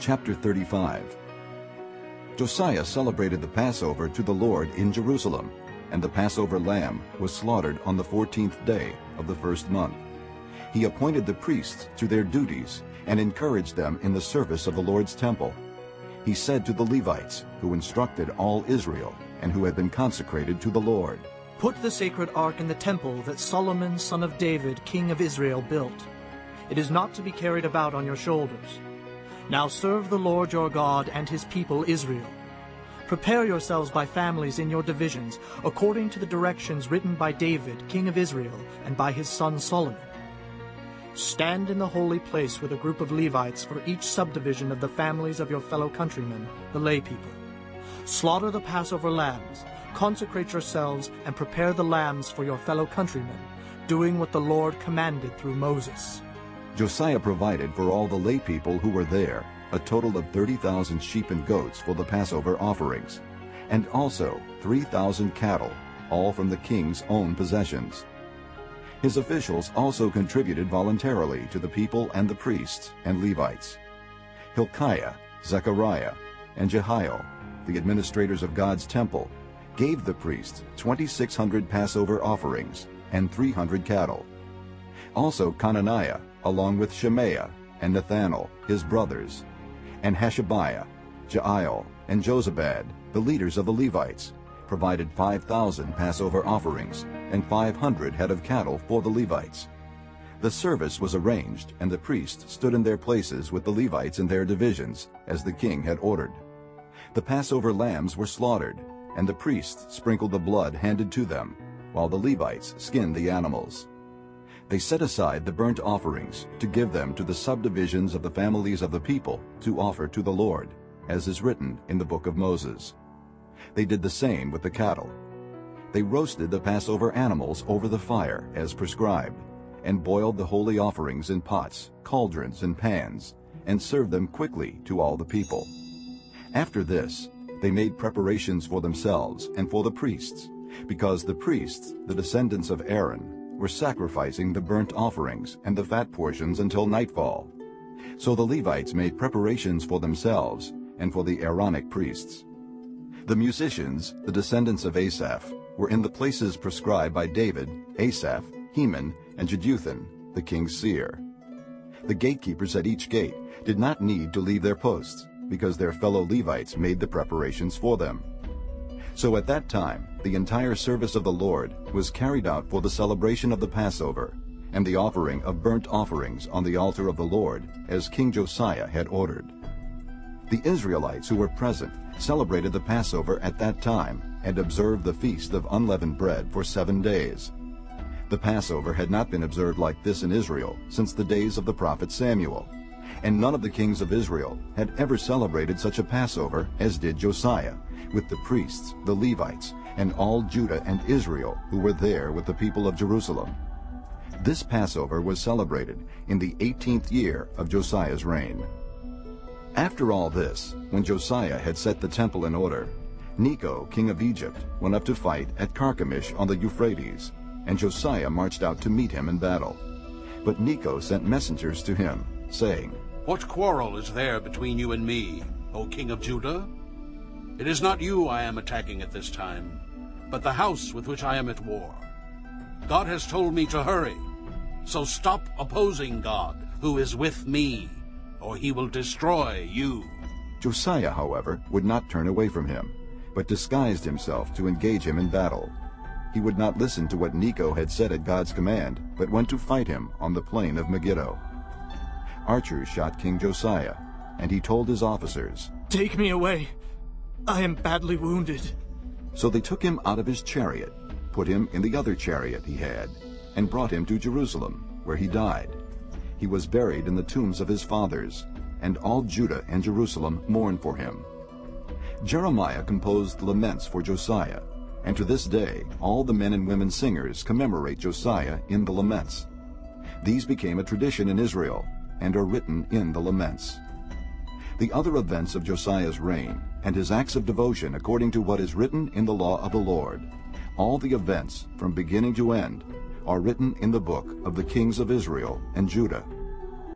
Chapter 35 Josiah celebrated the Passover to the Lord in Jerusalem, and the Passover lamb was slaughtered on the fourteenth day of the first month. He appointed the priests to their duties and encouraged them in the service of the Lord's temple. He said to the Levites, who instructed all Israel, and who had been consecrated to the Lord, Put the sacred ark in the temple that Solomon son of David, king of Israel, built. It is not to be carried about on your shoulders. Now serve the Lord your God and his people Israel. Prepare yourselves by families in your divisions, according to the directions written by David, king of Israel, and by his son Solomon. Stand in the holy place with a group of Levites for each subdivision of the families of your fellow countrymen, the lay people. Slaughter the Passover lambs, consecrate yourselves, and prepare the lambs for your fellow countrymen, doing what the Lord commanded through Moses. Josiah provided for all the lay people who were there a total of 30,000 sheep and goats for the Passover offerings, and also 3,000 cattle, all from the king's own possessions. His officials also contributed voluntarily to the people and the priests and Levites. Hilkiah, Zechariah, and Jehiel, the administrators of God's temple, gave the priests 2,600 Passover offerings and 300 cattle. Also Conaniah, along with Shemaiah and Nethanel, his brothers, and Hashabiah, Jeiel, and Jozabad, the leaders of the Levites, provided 5,000 Passover offerings and 500 head of cattle for the Levites. The service was arranged, and the priests stood in their places with the Levites in their divisions, as the king had ordered. The Passover lambs were slaughtered, and the priests sprinkled the blood handed to them, while the Levites skinned the animals. They set aside the burnt offerings to give them to the subdivisions of the families of the people to offer to the Lord, as is written in the book of Moses. They did the same with the cattle. They roasted the Passover animals over the fire as prescribed, and boiled the holy offerings in pots, cauldrons, and pans, and served them quickly to all the people. After this, they made preparations for themselves and for the priests, because the priests, the descendants of Aaron, were sacrificing the burnt offerings and the fat portions until nightfall. So the Levites made preparations for themselves and for the Aaronic priests. The musicians, the descendants of Asaph, were in the places prescribed by David, Asaph, Heman, and Jeduthun, the king's seer. The gatekeepers at each gate did not need to leave their posts, because their fellow Levites made the preparations for them. So at that time the entire service of the Lord was carried out for the celebration of the Passover, and the offering of burnt offerings on the altar of the Lord, as King Josiah had ordered. The Israelites who were present celebrated the Passover at that time and observed the feast of unleavened bread for seven days. The Passover had not been observed like this in Israel since the days of the prophet Samuel, and none of the kings of Israel had ever celebrated such a Passover as did Josiah, with the priests, the Levites, and all Judah and Israel who were there with the people of Jerusalem. This Passover was celebrated in the 18th year of Josiah's reign. After all this, when Josiah had set the temple in order, Necho, king of Egypt, went up to fight at Carchemish on the Euphrates, and Josiah marched out to meet him in battle. But Necho sent messengers to him, saying, What quarrel is there between you and me, O king of Judah? It is not you I am attacking at this time, but the house with which I am at war. God has told me to hurry, so stop opposing God, who is with me, or he will destroy you. Josiah, however, would not turn away from him, but disguised himself to engage him in battle. He would not listen to what Necho had said at God's command, but went to fight him on the plain of Megiddo. Archers shot King Josiah, and he told his officers, Take me away. I am badly wounded. So they took him out of his chariot, put him in the other chariot he had, and brought him to Jerusalem, where he died. He was buried in the tombs of his fathers, and all Judah and Jerusalem mourned for him. Jeremiah composed laments for Josiah, and to this day all the men and women singers commemorate Josiah in the laments. These became a tradition in Israel and are written in the laments. The other events of Josiah's reign and his acts of devotion according to what is written in the law of the Lord. All the events, from beginning to end, are written in the book of the kings of Israel and Judah.